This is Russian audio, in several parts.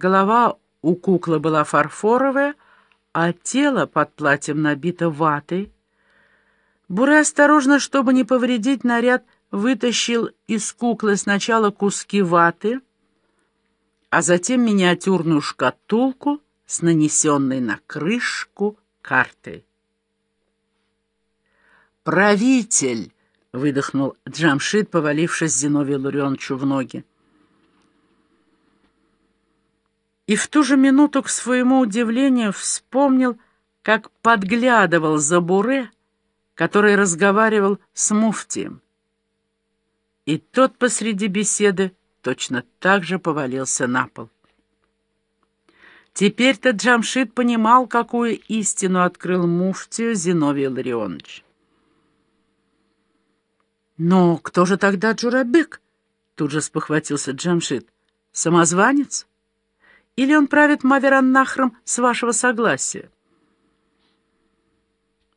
Голова у куклы была фарфоровая, а тело под платьем набито ватой. Буре осторожно, чтобы не повредить наряд, вытащил из куклы сначала куски ваты, а затем миниатюрную шкатулку с нанесенной на крышку картой. «Правитель!» — выдохнул Джамшит, повалившись Зиновию Ларионовичу в ноги. И в ту же минуту, к своему удивлению, вспомнил, как подглядывал за Буре, который разговаривал с муфтием. И тот посреди беседы точно так же повалился на пол. Теперь-то Джамшит понимал, какую истину открыл муфтию Зиновий Ларионович. «Но кто же тогда Джурабек?» — тут же спохватился Джамшит. «Самозванец? Или он правит Мавераннахром с вашего согласия?»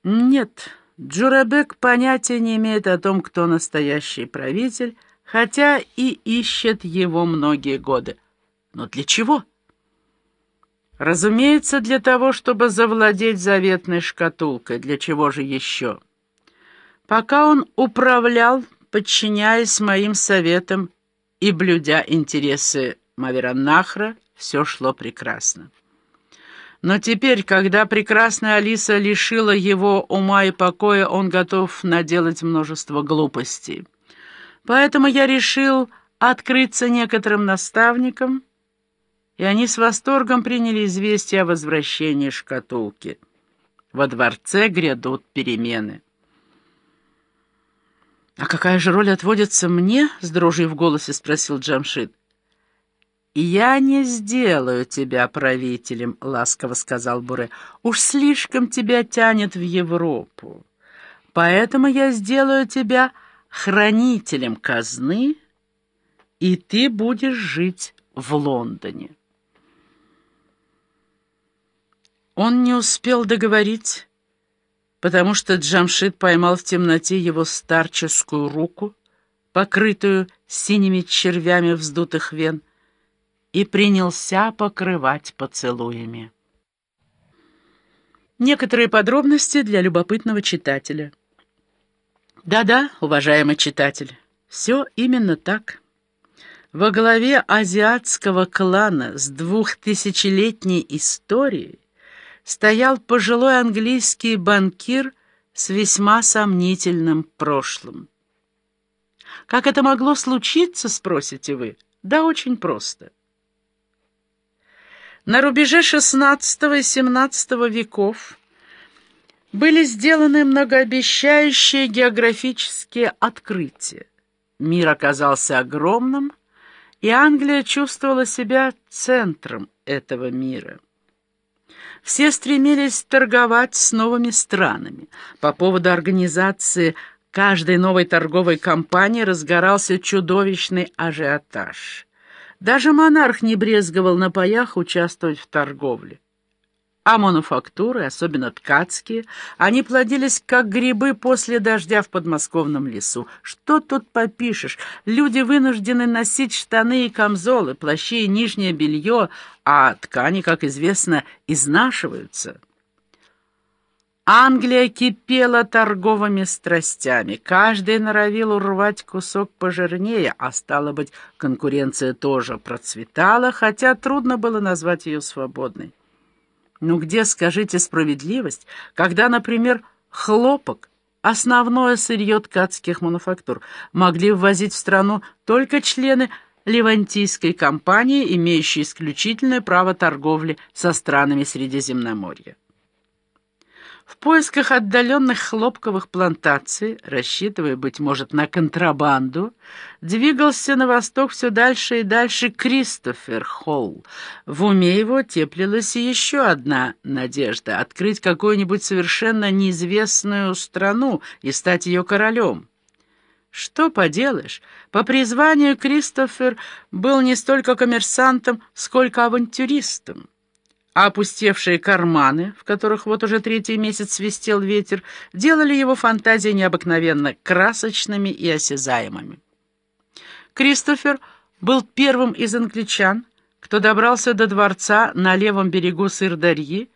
«Нет, Джурабек понятия не имеет о том, кто настоящий правитель, хотя и ищет его многие годы. Но для чего?» «Разумеется, для того, чтобы завладеть заветной шкатулкой. Для чего же еще?» Пока он управлял, подчиняясь моим советам и блюдя интересы Мавераннахра, все шло прекрасно. Но теперь, когда прекрасная Алиса лишила его ума и покоя, он готов наделать множество глупостей. Поэтому я решил открыться некоторым наставникам, и они с восторгом приняли известие о возвращении шкатулки. Во дворце грядут перемены. «А какая же роль отводится мне?» — с дрожью в голосе спросил Джамшид. «Я не сделаю тебя правителем», — ласково сказал Буре. «Уж слишком тебя тянет в Европу. Поэтому я сделаю тебя хранителем казны, и ты будешь жить в Лондоне». Он не успел договорить потому что Джамшит поймал в темноте его старческую руку, покрытую синими червями вздутых вен, и принялся покрывать поцелуями. Некоторые подробности для любопытного читателя. Да-да, уважаемый читатель, все именно так. Во главе азиатского клана с двухтысячелетней историей стоял пожилой английский банкир с весьма сомнительным прошлым. Как это могло случиться, спросите вы? Да очень просто. На рубеже XVI и XVII веков были сделаны многообещающие географические открытия. Мир оказался огромным, и Англия чувствовала себя центром этого мира. Все стремились торговать с новыми странами. По поводу организации каждой новой торговой компании разгорался чудовищный ажиотаж. Даже монарх не брезговал на паях участвовать в торговле. А мануфактуры, особенно ткацкие, они плодились как грибы после дождя в подмосковном лесу. Что тут попишешь? Люди вынуждены носить штаны и камзолы, плащи и нижнее белье, а ткани, как известно, изнашиваются. Англия кипела торговыми страстями. Каждый норовил урвать кусок пожирнее, а стало быть, конкуренция тоже процветала, хотя трудно было назвать ее свободной. Ну где, скажите, справедливость, когда, например, хлопок, основное сырье ткацких мануфактур, могли ввозить в страну только члены Левантийской компании, имеющие исключительное право торговли со странами Средиземноморья? В поисках отдаленных хлопковых плантаций, рассчитывая, быть может, на контрабанду, двигался на восток все дальше и дальше Кристофер Холл. В уме его теплилась еще одна надежда — открыть какую-нибудь совершенно неизвестную страну и стать ее королем. Что поделаешь, по призванию Кристофер был не столько коммерсантом, сколько авантюристом а опустевшие карманы, в которых вот уже третий месяц свистел ветер, делали его фантазии необыкновенно красочными и осязаемыми. Кристофер был первым из англичан, кто добрался до дворца на левом берегу Сырдарьи,